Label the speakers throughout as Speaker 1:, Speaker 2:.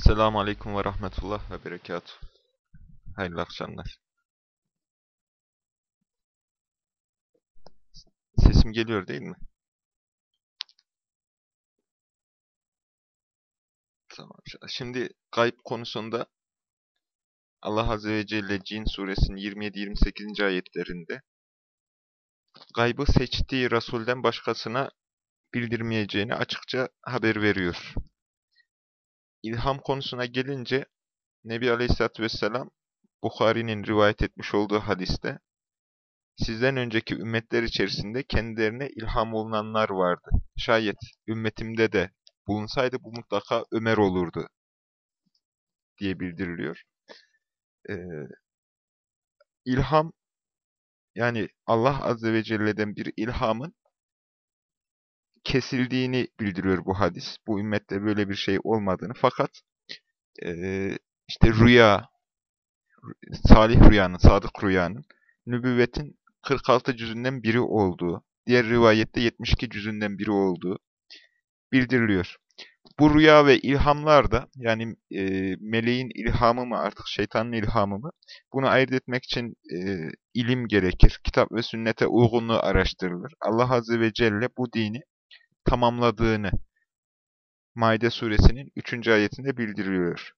Speaker 1: Esselamu Aleyküm ve Rahmetullah ve Berekatuhu. Hayırlı akşamlar. Sesim geliyor değil mi? Tamam. Şimdi gayb konusunda Allah Azze ve Celle Cin suresinin 27-28. ayetlerinde gaybı seçtiği Resul'den başkasına bildirmeyeceğini açıkça haber veriyor. İlham konusuna gelince Nebi Aleyhisselatü Vesselam Bukhari'nin rivayet etmiş olduğu hadiste sizden önceki ümmetler içerisinde kendilerine ilham olunanlar vardı. Şayet ümmetimde de bulunsaydı bu mutlaka Ömer olurdu diye bildiriliyor. Ee, ilham yani Allah Azze ve Celle'den bir ilhamın kesildiğini bildiriyor bu hadis. Bu ümmette böyle bir şey olmadığını. Fakat e, işte rüya, salih rüyanın, sadık rüyanın, nübüvvetin 46 cüzünden biri olduğu, diğer rivayette 72 cüzünden biri olduğu bildiriliyor. Bu rüya ve ilhamlar da yani e, meleğin ilhamı mı artık şeytanın ilhamı mı bunu ayırt etmek için e, ilim gerekir. Kitap ve sünnete uygunluğu araştırılır. Allah Azze ve Celle bu dini tamamladığını Maide suresinin 3. ayetinde bildiriyor.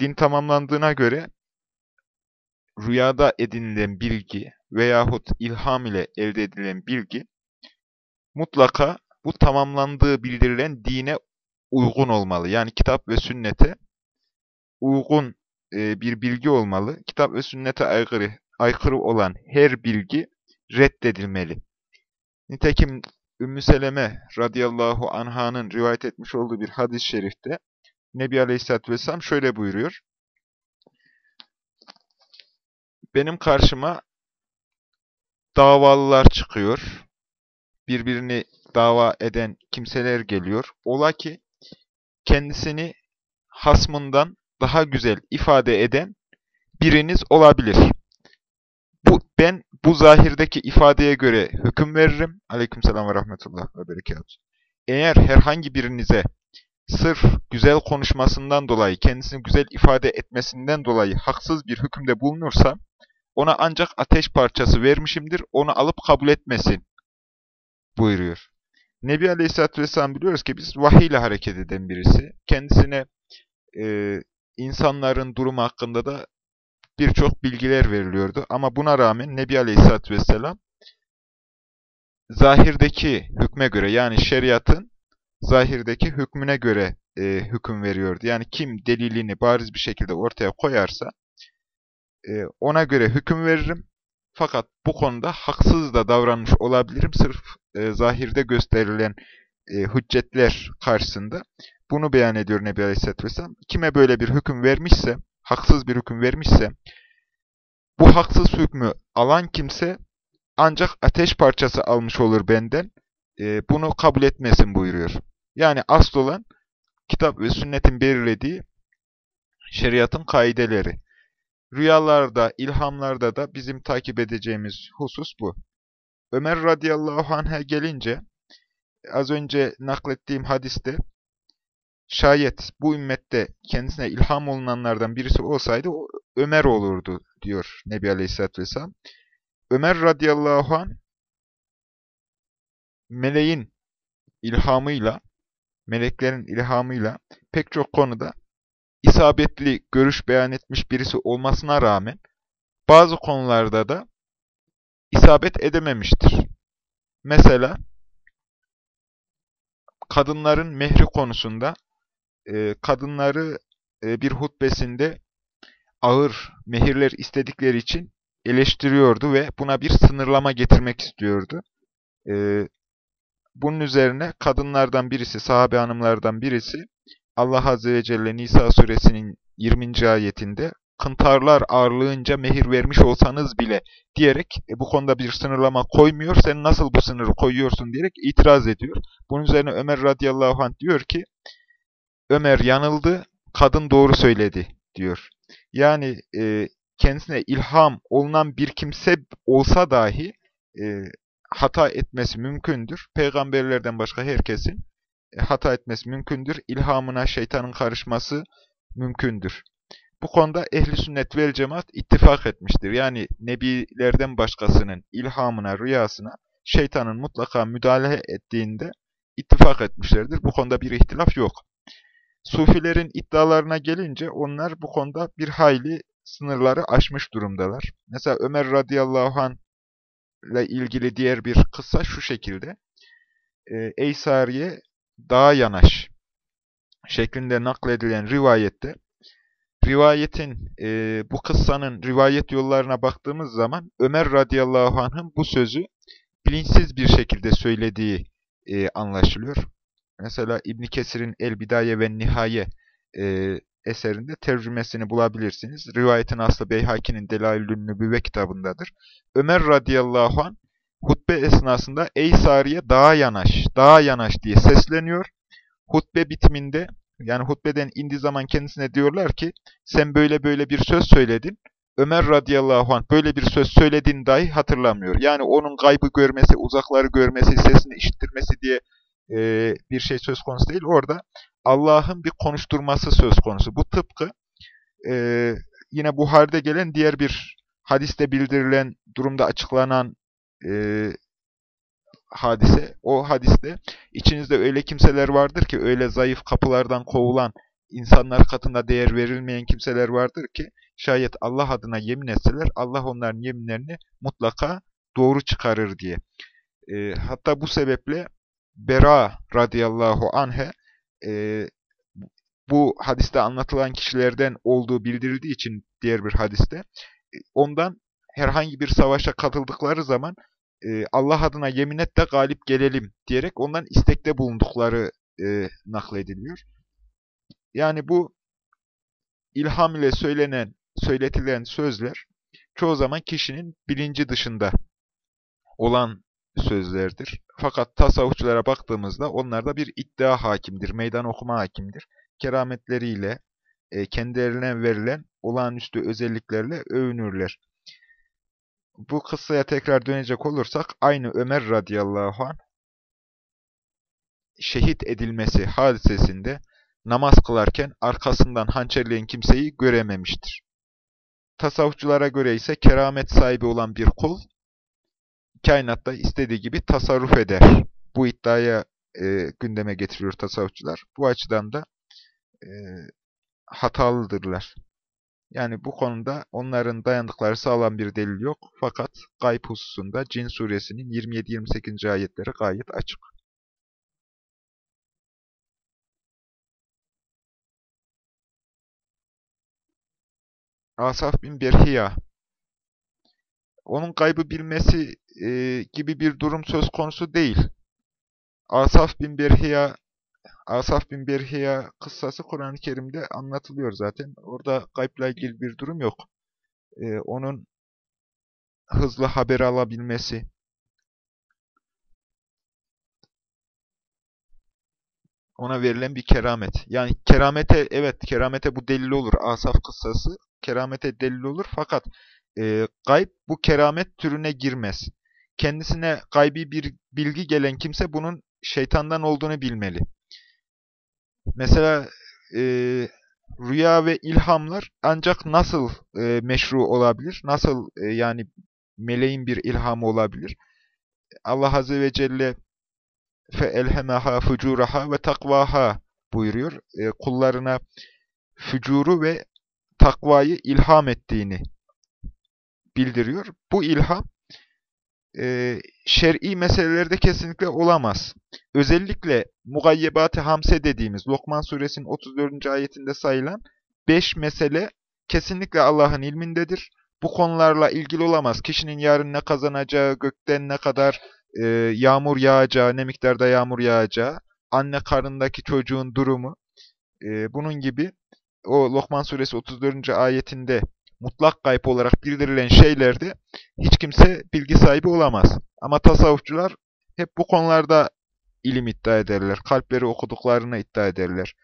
Speaker 1: Din tamamlandığına göre rüyada edinilen bilgi veyahut ilham ile elde edilen bilgi mutlaka bu tamamlandığı bildirilen dine uygun olmalı. Yani kitap ve sünnete uygun e, bir bilgi olmalı. Kitap ve sünnete aykırı, aykırı olan her bilgi reddedilmeli. Nitekim Ümmü Seleme radıyallahu anhanın rivayet etmiş olduğu bir hadis-i şerifte Nebi Aleyhisselatü Vesselam şöyle buyuruyor. Benim karşıma davalılar çıkıyor. Birbirini dava eden kimseler geliyor. Ola ki kendisini hasmından daha güzel ifade eden biriniz olabilir. Bu ben bu zahirdeki ifadeye göre hüküm veririm. Aleykümselam ve rahmetullah ve berekatuhu. Eğer herhangi birinize sırf güzel konuşmasından dolayı, kendisini güzel ifade etmesinden dolayı haksız bir hükümde bulunursa, ona ancak ateş parçası vermişimdir, onu alıp kabul etmesin buyuruyor. Nebi Aleyhisselatü Vesselam biliyoruz ki biz vahiy ile hareket eden birisi. Kendisine e, insanların durumu hakkında da birçok bilgiler veriliyordu. Ama buna rağmen Nebi Aleyhisselatü Vesselam zahirdeki hükme göre yani şeriatın zahirdeki hükmüne göre e, hüküm veriyordu. Yani kim delilini bariz bir şekilde ortaya koyarsa e, ona göre hüküm veririm. Fakat bu konuda haksız da davranmış olabilirim. Sırf e, zahirde gösterilen e, hüccetler karşısında. Bunu beyan ediyor Nebi Aleyhisselatü Vesselam. Kime böyle bir hüküm vermişse, haksız bir hüküm vermişse, bu haksız hükmü alan kimse ancak ateş parçası almış olur benden. E, bunu kabul etmesin buyuruyor. Yani asıl olan kitap ve sünnetin belirlediği şeriatın kaideleri. Rüyalarda, ilhamlarda da bizim takip edeceğimiz husus bu. Ömer radıyallahu anh'a gelince, az önce naklettiğim hadiste, şayet bu ümmette kendisine ilham olunanlardan birisi olsaydı, Ömer olurdu diyor Nebi Aleyhisselatü Vesselam. Ömer radıyallahu anh, meleğin ilhamıyla, meleklerin ilhamıyla pek çok konuda isabetli görüş beyan etmiş birisi olmasına rağmen bazı konularda da isabet edememiştir. Mesela kadınların mehri konusunda e, kadınları e, bir hutbesinde ağır mehirler istedikleri için eleştiriyordu ve buna bir sınırlama getirmek istiyordu. E, bunun üzerine kadınlardan birisi, sahabe hanımlardan birisi Allah Azze ve Celle Nisa suresinin 20. ayetinde kıntarlar ağırlığınca mehir vermiş olsanız bile diyerek e, bu konuda bir sınırlama koymuyor. Sen nasıl bu sınırı koyuyorsun diyerek itiraz ediyor. Bunun üzerine Ömer radıyallahu anh diyor ki Ömer yanıldı, kadın doğru söyledi diyor. Yani e, kendisine ilham olunan bir kimse olsa dahi e, hata etmesi mümkündür. Peygamberlerden başka herkesin e, hata etmesi mümkündür. İlhamına şeytanın karışması mümkündür. Bu konuda ehli sünnet vel cemaat ittifak etmiştir. Yani nebilerden başkasının ilhamına, rüyasına şeytanın mutlaka müdahale ettiğinde ittifak etmişlerdir. Bu konuda bir ihtilaf yok. Sufilerin iddialarına gelince onlar bu konuda bir hayli sınırları aşmış durumdalar. Mesela Ömer radıyallahu anh ile ilgili diğer bir kısa şu şekilde. E, Ey Sariye dağa yanaş şeklinde nakledilen rivayette rivayetin, e, bu kıssanın rivayet yollarına baktığımız zaman Ömer radıyallahu anh'ın bu sözü bilinçsiz bir şekilde söylediği e, anlaşılıyor. Mesela İbn Kesir'in El Bidaye ve Nihaye e, eserinde tercümesini bulabilirsiniz. Rivayetin aslı Beyhaki'nin Delailün Nübüvve kitabındadır. Ömer radıyallahu an hutbe esnasında ey Sariye dağa yanaş, dağa yanaş diye sesleniyor. Hutbe bitiminde yani hutbeden indiği zaman kendisine diyorlar ki sen böyle böyle bir söz söyledin. Ömer radıyallahu anh böyle bir söz söylediğini dahi hatırlamıyor. Yani onun kaybı görmesi, uzakları görmesi, sesini işittirmesi diye e, bir şey söz konusu değil. Orada Allah'ın bir konuşturması söz konusu. Bu tıpkı e, yine Buhari'de gelen diğer bir hadiste bildirilen durumda açıklanan e, hadise. O hadiste içinizde öyle kimseler vardır ki öyle zayıf kapılardan kovulan insanlar katında değer verilmeyen kimseler vardır ki şayet Allah adına yemin etseler Allah onların yeminlerini mutlaka doğru çıkarır diye. E, hatta bu sebeple Bera radıyallahu anhe e, bu hadiste anlatılan kişilerden olduğu bildirildiği için diğer bir hadiste e, ondan herhangi bir savaşa katıldıkları zaman e, Allah adına yemin et de galip gelelim diyerek ondan istekte bulundukları e, naklediliyor. Yani bu ilham ile söylenen, söyletilen sözler çoğu zaman kişinin bilinci dışında olan sözlerdir. Fakat tasavvufçulara baktığımızda onlarda bir iddia hakimdir, meydan okuma hakimdir. Kerametleriyle, e, kendilerine verilen olağanüstü özelliklerle övünürler. Bu kıssaya tekrar dönecek olursak, aynı Ömer radıyallahu anh, şehit edilmesi hadisesinde namaz kılarken arkasından hançerleyen kimseyi görememiştir. Tasavvufçulara göre ise keramet sahibi olan bir kul, kainatta istediği gibi tasarruf eder. Bu iddiaya e, gündeme getiriyor tasavvufçular. Bu açıdan da e, hatalıdırlar. Yani bu konuda onların dayandıkları sağlam bir delil yok. Fakat gayb hususunda Cin suresinin 27-28. ayetleri gayet açık. Asaf bin Berhiya onun kaybı bilmesi e, gibi bir durum söz konusu değil. Asaf bin Berhiya Asaf bin Berhiya kıssası Kur'an-ı Kerim'de anlatılıyor zaten. Orada kayıpla ilgili bir durum yok. Ee, onun hızlı haber alabilmesi, ona verilen bir keramet. Yani keramete, evet keramete bu delil olur. Asaf kıssası keramete delil olur. Fakat e, gayb bu keramet türüne girmez kendisine gaybi bir bilgi gelen kimse bunun şeytandan olduğunu bilmeli. Mesela e, rüya ve ilhamlar ancak nasıl e, meşru olabilir? Nasıl e, yani meleğin bir ilhamı olabilir? Allah Azze ve Celle fe فَاَلْهَمَهَا فُجُورَهَا ve takvaha buyuruyor. E, kullarına fücuru ve takvayı ilham ettiğini bildiriyor. Bu ilham e, şer'i meselelerde kesinlikle olamaz. Özellikle mugayyebat-ı hamse dediğimiz Lokman suresinin 34. ayetinde sayılan 5 mesele kesinlikle Allah'ın ilmindedir. Bu konularla ilgili olamaz. Kişinin yarın ne kazanacağı, gökten ne kadar e, yağmur yağacağı, ne miktarda yağmur yağacağı, anne karnındaki çocuğun durumu, e, bunun gibi o Lokman suresi 34. ayetinde mutlak gayb olarak bildirilen şeylerde hiç kimse bilgi sahibi olamaz. Ama tasavvufçular hep bu konularda ilim iddia ederler. Kalpleri okuduklarını iddia ederler.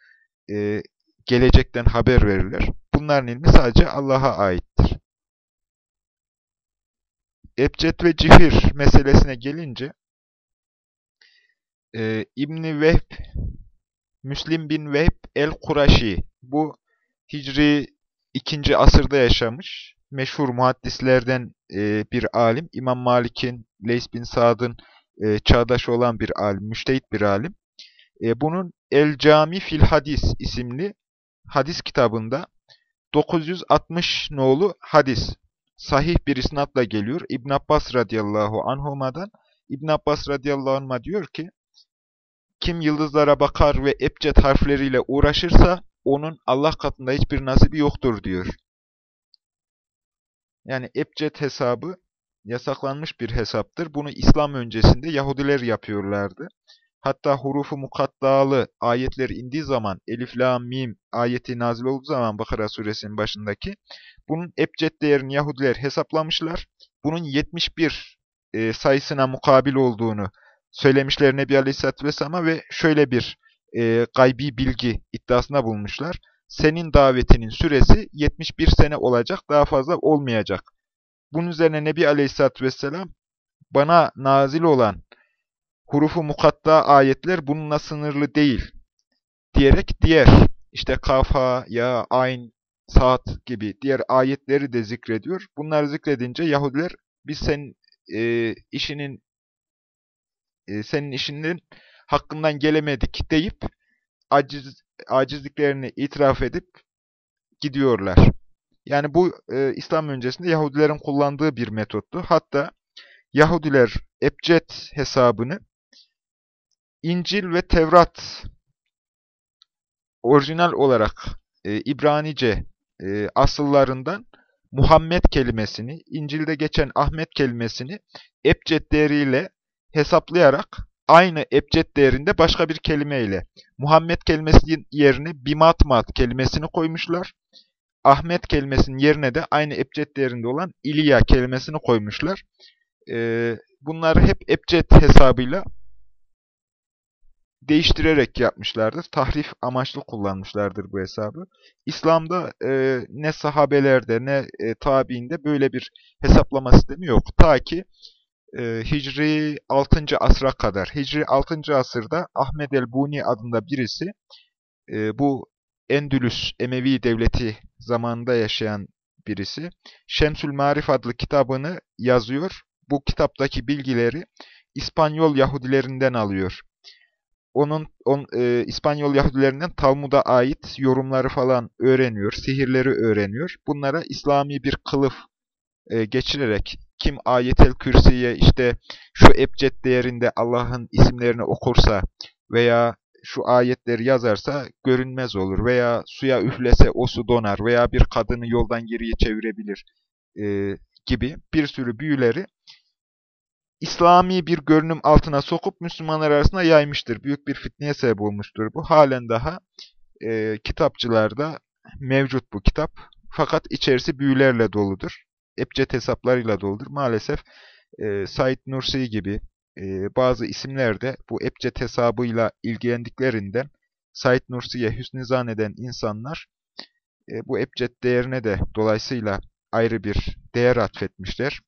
Speaker 1: Ee, gelecekten haber verirler. Bunların ilmi sadece Allah'a aittir. Ebced ve cifir meselesine gelince e, İbni Vehb Müslim bin Vehb el-Kuraşi. Bu Hicri 2. asırda yaşamış. Meşhur muhaddislerden e, bir alim. İmam Malik'in, Leys bin Sa'd'ın e, çağdaşı olan bir alim, müştehit bir alim. E, bunun El Cami fil Hadis isimli hadis kitabında 960 nolu hadis sahih bir isnatla geliyor. İbn Abbas radıyallahu anhuma'dan İbn Abbas radıyallahu anh'a diyor ki kim yıldızlara bakar ve ebced harfleriyle uğraşırsa onun Allah katında hiçbir nasibi yoktur diyor. Yani ebced hesabı yasaklanmış bir hesaptır. Bunu İslam öncesinde Yahudiler yapıyorlardı. Hatta hurufu mukattalı ayetler indiği zaman, Elif, La, Mim ayeti nazil olduğu zaman Bakara suresinin başındaki, bunun ebced değerini Yahudiler hesaplamışlar. Bunun 71 e, sayısına mukabil olduğunu söylemişler Nebi Aleyhisselatü Vesselam'a ve şöyle bir e, gaybi bilgi iddiasında bulmuşlar. Senin davetinin süresi 71 sene olacak, daha fazla olmayacak. Bunun üzerine Nebi Aleyhisselatü Vesselam bana nazil olan hurufu mukatta ayetler bununla sınırlı değil diyerek diğer işte kafa, ya, ayn, saat gibi diğer ayetleri de zikrediyor. Bunları zikredince Yahudiler biz senin e, işinin e, senin işinin hakkından gelemedik deyip aciz, acizliklerini itiraf edip gidiyorlar. Yani bu e, İslam öncesinde Yahudilerin kullandığı bir metottu. Hatta Yahudiler ebced hesabını İncil ve Tevrat orijinal olarak e, İbranice e, asıllarından Muhammed kelimesini, İncil'de geçen Ahmet kelimesini ebced değeriyle hesaplayarak aynı ebced değerinde başka bir kelimeyle Muhammed kelimesinin yerine bimatmat kelimesini koymuşlar. Ahmet kelimesinin yerine de aynı ebced değerinde olan İlya kelimesini koymuşlar. Ee, bunları hep ebced hesabıyla değiştirerek yapmışlardır. Tahrif amaçlı kullanmışlardır bu hesabı. İslam'da e, ne sahabelerde ne e, tabiinde böyle bir hesaplama sistemi yok. Ta ki e, Hicri 6. asra kadar. Hicri 6. asırda Ahmed el-Buni adında birisi e, bu Endülüs Emevi Devleti zamanında yaşayan birisi Şemsül Marif adlı kitabını yazıyor. Bu kitaptaki bilgileri İspanyol Yahudilerinden alıyor onun on, e, İspanyol Yahudilerinden Talmud'a ait yorumları falan öğreniyor, sihirleri öğreniyor. Bunlara İslami bir kılıf e, geçirerek kim ayetel kürsüye işte şu ebced değerinde Allah'ın isimlerini okursa veya şu ayetleri yazarsa görünmez olur veya suya üflese o su donar veya bir kadını yoldan geriye çevirebilir e, gibi bir sürü büyüleri İslami bir görünüm altına sokup Müslümanlar arasında yaymıştır. Büyük bir fitneye sebep olmuştur bu. Halen daha e, kitapçılarda mevcut bu kitap. Fakat içerisi büyülerle doludur. Ebced hesaplarıyla doludur. Maalesef e, Said Nursi gibi e, bazı isimler de bu ebced hesabıyla ilgilendiklerinden Said Nursi'ye hüsnü zanneden insanlar e, bu ebced değerine de dolayısıyla ayrı bir değer atfetmişler.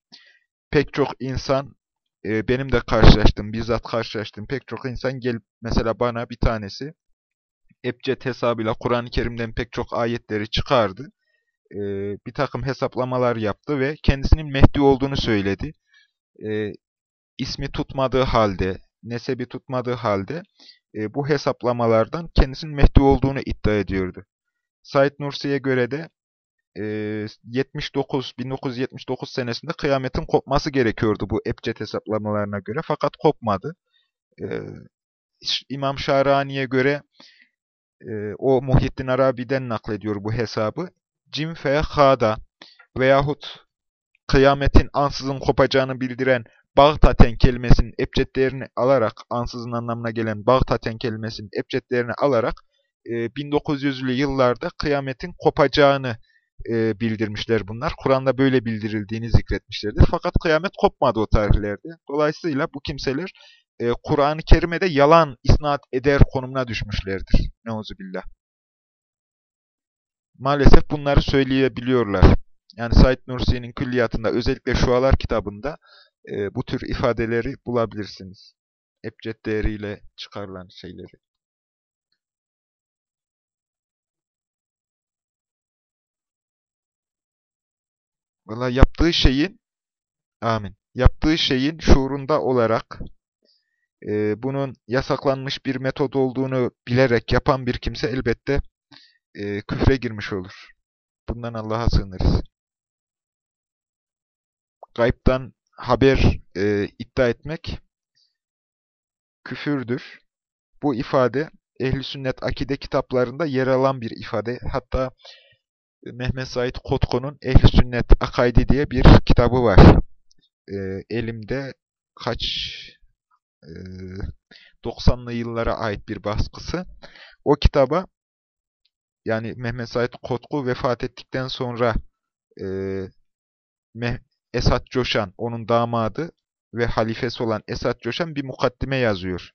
Speaker 1: Pek çok insan e, benim de karşılaştım, bizzat karşılaştım. Pek çok insan gelip mesela bana bir tanesi Ebced hesabıyla Kur'an-ı Kerim'den pek çok ayetleri çıkardı. E, bir takım hesaplamalar yaptı ve kendisinin Mehdi olduğunu söyledi. E, ismi tutmadığı halde, nesebi tutmadığı halde e, bu hesaplamalardan kendisinin Mehdi olduğunu iddia ediyordu. Said Nursi'ye göre de 79 1979 senesinde kıyametin kopması gerekiyordu bu ebced hesaplamalarına göre fakat kopmadı. İmam Şahrani'ye göre o Muhyiddin Arabi'den naklediyor bu hesabı. Cim fe hada veyahut kıyametin ansızın kopacağını bildiren Bağtaten kelimesinin ebced değerini alarak, ansızın anlamına gelen Bağtaten kelimesinin ebced değerini alarak 1900'lü yıllarda kıyametin kopacağını e, bildirmişler bunlar. Kur'an'da böyle bildirildiğini zikretmişlerdir. Fakat kıyamet kopmadı o tarihlerde. Dolayısıyla bu kimseler e, Kur'an-ı Kerim'e de yalan isnat eder konumuna düşmüşlerdir. Neuzubillah maalesef bunları söyleyebiliyorlar. Yani Said Nursi'nin külliyatında özellikle Şualar kitabında e, bu tür ifadeleri bulabilirsiniz. Ebced değeriyle çıkarılan şeyleri. Valla yaptığı şeyin amin. Yaptığı şeyin şuurunda olarak e, bunun yasaklanmış bir metod olduğunu bilerek yapan bir kimse elbette e, küfre girmiş olur. Bundan Allah'a sığınırız. Gayb'dan haber e, iddia etmek küfürdür. Bu ifade ehli sünnet akide kitaplarında yer alan bir ifade. Hatta Mehmet Said Kotko'nun Ehli Sünnet Akaidi diye bir kitabı var. E, elimde kaç e, 90'lı yıllara ait bir baskısı. O kitaba yani Mehmet Said Kotku vefat ettikten sonra e, Esat Coşan, onun damadı ve halifesi olan Esat Coşan bir mukaddime yazıyor.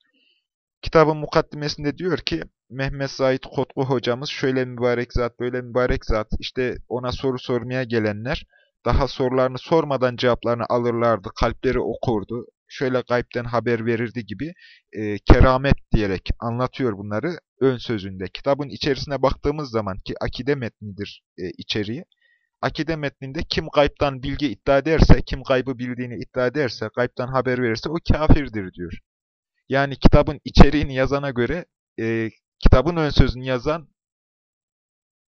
Speaker 1: Kitabın mukaddimesinde diyor ki, Mehmet Said Kotku hocamız şöyle mübarek zat, böyle mübarek zat, işte ona soru sormaya gelenler, daha sorularını sormadan cevaplarını alırlardı, kalpleri okurdu, şöyle gaybden haber verirdi gibi e, keramet diyerek anlatıyor bunları ön sözünde. Kitabın içerisine baktığımız zaman ki akide metnidir e, içeriği, akide metninde kim gaybtan bilgi iddia ederse, kim gaybı bildiğini iddia ederse, gaybtan haber verirse o kafirdir diyor. Yani kitabın içeriğini yazana göre e, kitabın ön sözünü yazan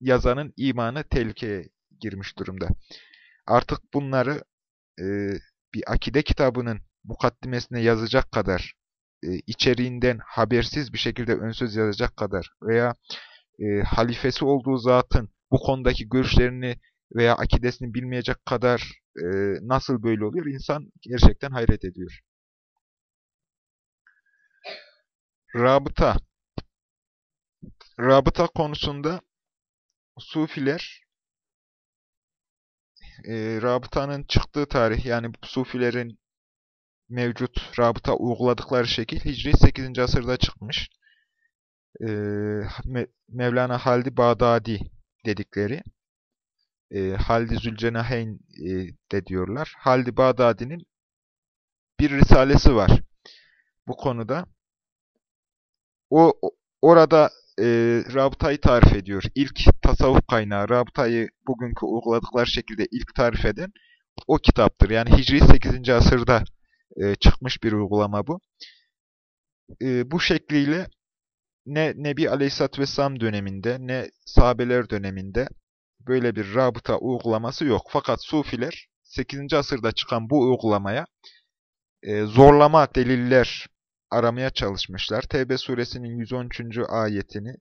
Speaker 1: yazanın imanı tehlikeye girmiş durumda. Artık bunları e, bir akide kitabının mukaddimesine yazacak kadar, e, içeriğinden habersiz bir şekilde ön söz yazacak kadar veya e, halifesi olduğu zatın bu konudaki görüşlerini veya akidesini bilmeyecek kadar e, nasıl böyle oluyor? İnsan gerçekten hayret ediyor. Rabıta. Rabıta konusunda Sufiler e, rabıtanın çıktığı tarih yani Sufilerin mevcut rabıta uyguladıkları şekil Hicri 8. asırda çıkmış. E, Mevlana Haldi Bağdadi dedikleri e, Haldi Zülcenaheyn e, de diyorlar. Haldi Bağdadi'nin bir risalesi var bu konuda. O orada e, rabıtayı tarif ediyor. İlk tasavvuf kaynağı rabıtayı bugünkü uyguladıkları şekilde ilk tarif eden o kitaptır. Yani Hicri 8. asırda e, çıkmış bir uygulama bu. E, bu şekliyle ne Nebi Aleyhisselatü Vesselam döneminde ne sahabeler döneminde böyle bir rabıta uygulaması yok. Fakat Sufiler 8. asırda çıkan bu uygulamaya e, zorlama deliller aramaya çalışmışlar. Tevbe suresinin 113. ayetini,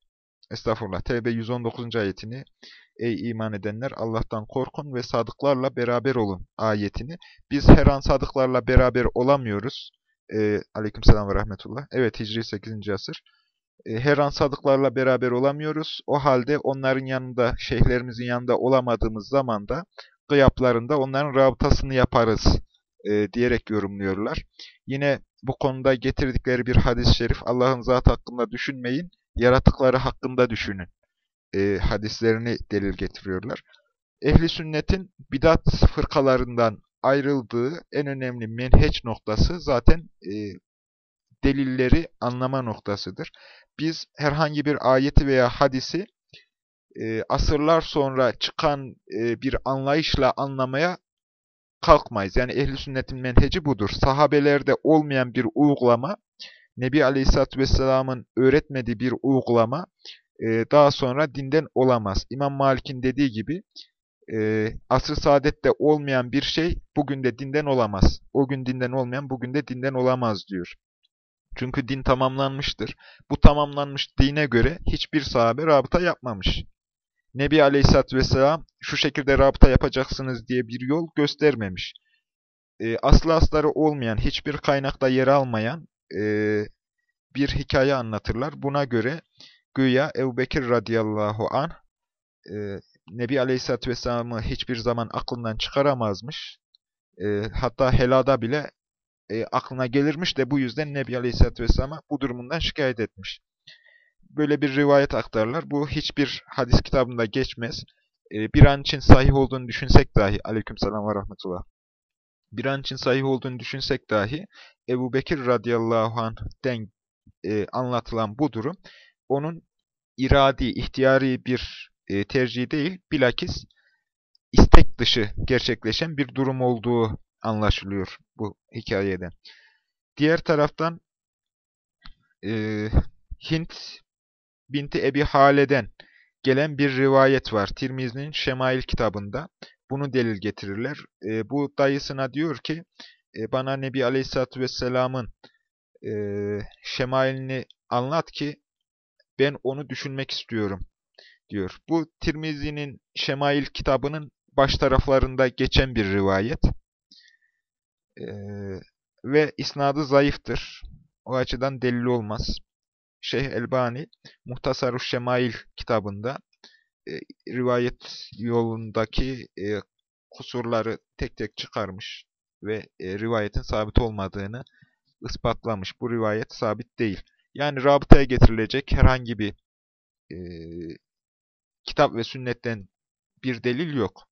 Speaker 1: estağfurullah, Tevbe 119. ayetini, Ey iman edenler Allah'tan korkun ve sadıklarla beraber olun ayetini. Biz her an sadıklarla beraber olamıyoruz. E, aleykümselam ve rahmetullah. Evet Hicri 8. asır. E, her an sadıklarla beraber olamıyoruz. O halde onların yanında, şeyhlerimizin yanında olamadığımız zaman da gıyaplarında onların rabıtasını yaparız e, diyerek yorumluyorlar. Yine bu konuda getirdikleri bir hadis-i şerif, Allah'ın zat hakkında düşünmeyin, yaratıkları hakkında düşünün e, hadislerini delil getiriyorlar. Ehli sünnetin bidat fırkalarından ayrıldığı en önemli menheç noktası zaten e, delilleri anlama noktasıdır. Biz herhangi bir ayeti veya hadisi e, asırlar sonra çıkan e, bir anlayışla anlamaya kalkmayız. Yani ehli sünnetin menheci budur. Sahabelerde olmayan bir uygulama, Nebi Aleyhisselatü Vesselam'ın öğretmediği bir uygulama e, daha sonra dinden olamaz. İmam Malik'in dediği gibi e, asr-ı saadette olmayan bir şey bugün de dinden olamaz. O gün dinden olmayan bugün de dinden olamaz diyor. Çünkü din tamamlanmıştır. Bu tamamlanmış dine göre hiçbir sahabe rabıta yapmamış. Nebi Aleyhisselatü Vesselam şu şekilde rabıta yapacaksınız diye bir yol göstermemiş. E, aslı asları olmayan, hiçbir kaynakta yer almayan e, bir hikaye anlatırlar. Buna göre güya Ebu Bekir radıyallahu anh e, Nebi Aleyhisselatü Vesselam'ı hiçbir zaman aklından çıkaramazmış. E, hatta helada bile e, aklına gelirmiş de bu yüzden Nebi Aleyhisselatü Vesselam'a bu durumundan şikayet etmiş böyle bir rivayet aktarırlar. Bu hiçbir hadis kitabında geçmez. E, bir an için sahih olduğunu düşünsek dahi, aleykümselam ve rahmetullah. Bir an için sahih olduğunu düşünsek dahi, Ebu Bekir radıyallahu anh'den e, anlatılan bu durum, onun iradi, ihtiyari bir e, tercih değil, bilakis istek dışı gerçekleşen bir durum olduğu anlaşılıyor bu hikayeden. Diğer taraftan e, Hint binti Ebi Hale'den gelen bir rivayet var. Tirmizi'nin Şemail kitabında. Bunu delil getirirler. E, bu dayısına diyor ki, e, bana Nebi Aleyhisselatü Vesselam'ın e, şemailini anlat ki ben onu düşünmek istiyorum diyor. Bu Tirmizi'nin Şemail kitabının baş taraflarında geçen bir rivayet. E, ve isnadı zayıftır. O açıdan delil olmaz. Şeyh Elbani Muhtasar-ı Şemail kitabında e, rivayet yolundaki e, kusurları tek tek çıkarmış ve e, rivayetin sabit olmadığını ispatlamış. Bu rivayet sabit değil. Yani rabıtaya getirilecek herhangi bir e, kitap ve sünnetten bir delil yok.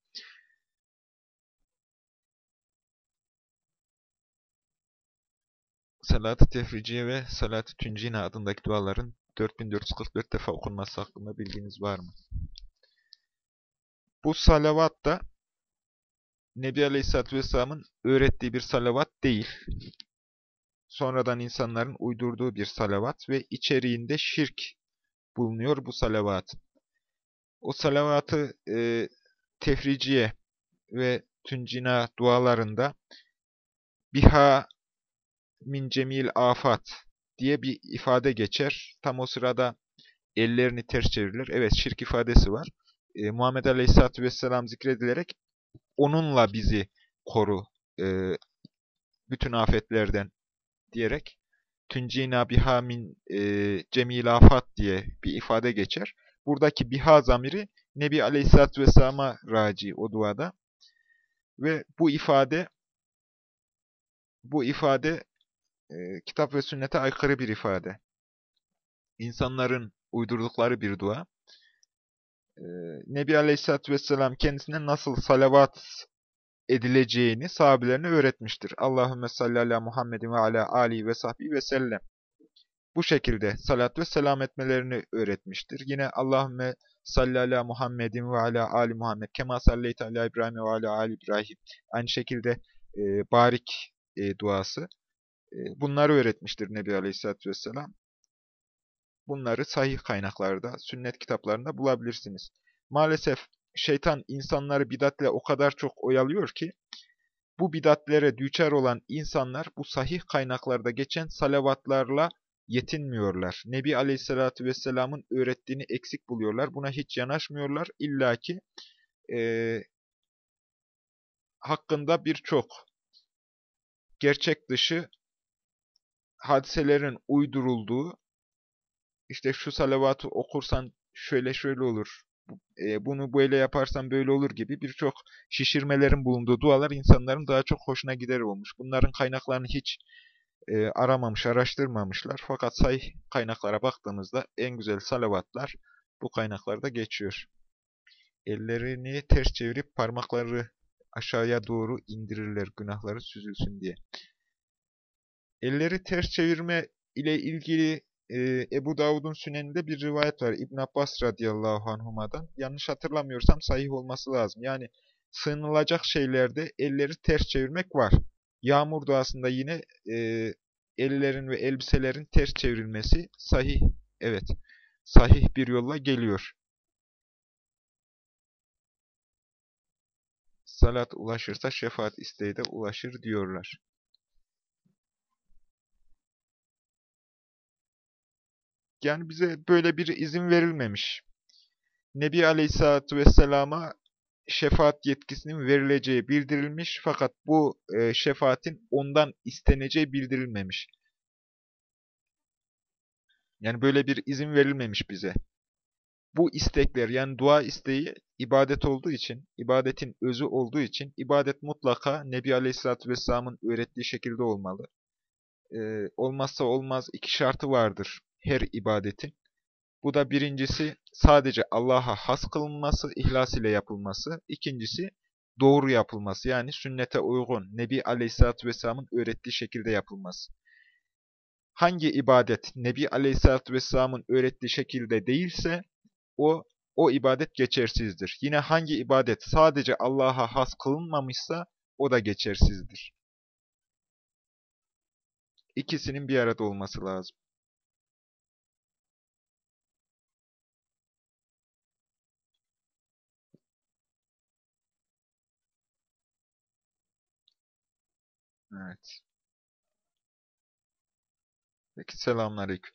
Speaker 1: Salat-ı Tefriciye ve Salat-ı Tüncine adındaki duaların 4444 defa okunması hakkında bilginiz var mı? Bu salavat da Nebi Aleyhisselatü Vesselam'ın öğrettiği bir salavat değil. Sonradan insanların uydurduğu bir salavat ve içeriğinde şirk bulunuyor bu salavatın. O salavatı e, tefriciye ve tüncina dualarında biha min cemil afat diye bir ifade geçer. Tam o sırada ellerini ters çevirirler. Evet şirk ifadesi var. E, Muhammed Aleyhisselatü Vesselam zikredilerek onunla bizi koru e, bütün afetlerden diyerek tüncina biha min e, cemil afat diye bir ifade geçer. Buradaki biha zamiri Nebi Aleyhisselatü Vesselam'a raci o duada. Ve bu ifade bu ifade e, kitap ve sünnete aykırı bir ifade. İnsanların uydurdukları bir dua. E, Nebi Aleyhisselatü Vesselam kendisine nasıl salavat edileceğini sahabelerine öğretmiştir. Allahümme salli ala Muhammedin ve ala Ali ve sahbihi ve sellem. Bu şekilde salat ve selam etmelerini öğretmiştir. Yine Allahümme salli ala Muhammedin ve ala Ali Muhammed kema salleyte ala İbrahim ve ala Ali İbrahim. Aynı şekilde e, barik e, duası. E, bunları öğretmiştir Nebi Aleyhisselatü Vesselam. Bunları sahih kaynaklarda, sünnet kitaplarında bulabilirsiniz. Maalesef şeytan insanları bidatle o kadar çok oyalıyor ki, bu bidatlere düçar olan insanlar bu sahih kaynaklarda geçen salavatlarla yetinmiyorlar. Nebi Aleyhisselatü Vesselam'ın öğrettiğini eksik buluyorlar. Buna hiç yanaşmıyorlar. İlla ki e, hakkında birçok gerçek dışı hadiselerin uydurulduğu, işte şu salavatı okursan şöyle şöyle olur, e, bunu böyle yaparsan böyle olur gibi birçok şişirmelerin bulunduğu dualar insanların daha çok hoşuna gider olmuş. Bunların kaynaklarını hiç e, aramamış, araştırmamışlar. Fakat sayı kaynaklara baktığımızda en güzel salavatlar bu kaynaklarda geçiyor. Ellerini ters çevirip parmakları aşağıya doğru indirirler günahları süzülsün diye. Elleri ters çevirme ile ilgili e, Ebu Davud'un süneninde bir rivayet var. İbn Abbas radıyallahu anhuma'dan. Yanlış hatırlamıyorsam sahih olması lazım. Yani sığınılacak şeylerde elleri ters çevirmek var. Yağmur duasında yine e, ellerin ve elbiselerin ters çevrilmesi sahih. Evet, sahih bir yolla geliyor. Salat ulaşırsa şefaat isteği de ulaşır diyorlar. Yani bize böyle bir izin verilmemiş. Nebi Aleyhisselatü Vesselam'a şefaat yetkisinin verileceği bildirilmiş fakat bu e, şefaatin ondan isteneceği bildirilmemiş. Yani böyle bir izin verilmemiş bize. Bu istekler yani dua isteği ibadet olduğu için, ibadetin özü olduğu için ibadet mutlaka Nebi Aleyhisselatü Vesselam'ın öğrettiği şekilde olmalı. Ee, olmazsa olmaz iki şartı vardır her ibadetin. Bu da birincisi sadece Allah'a has kılınması, ihlas ile yapılması. İkincisi doğru yapılması yani sünnete uygun Nebi Aleyhisselatü Vesselam'ın öğrettiği şekilde yapılması. Hangi ibadet Nebi Aleyhisselatü Vesselam'ın öğrettiği şekilde değilse o o ibadet geçersizdir. Yine hangi ibadet sadece Allah'a has kılınmamışsa o da geçersizdir. İkisinin bir arada olması lazım. Evet. Peki selamünaleyküm.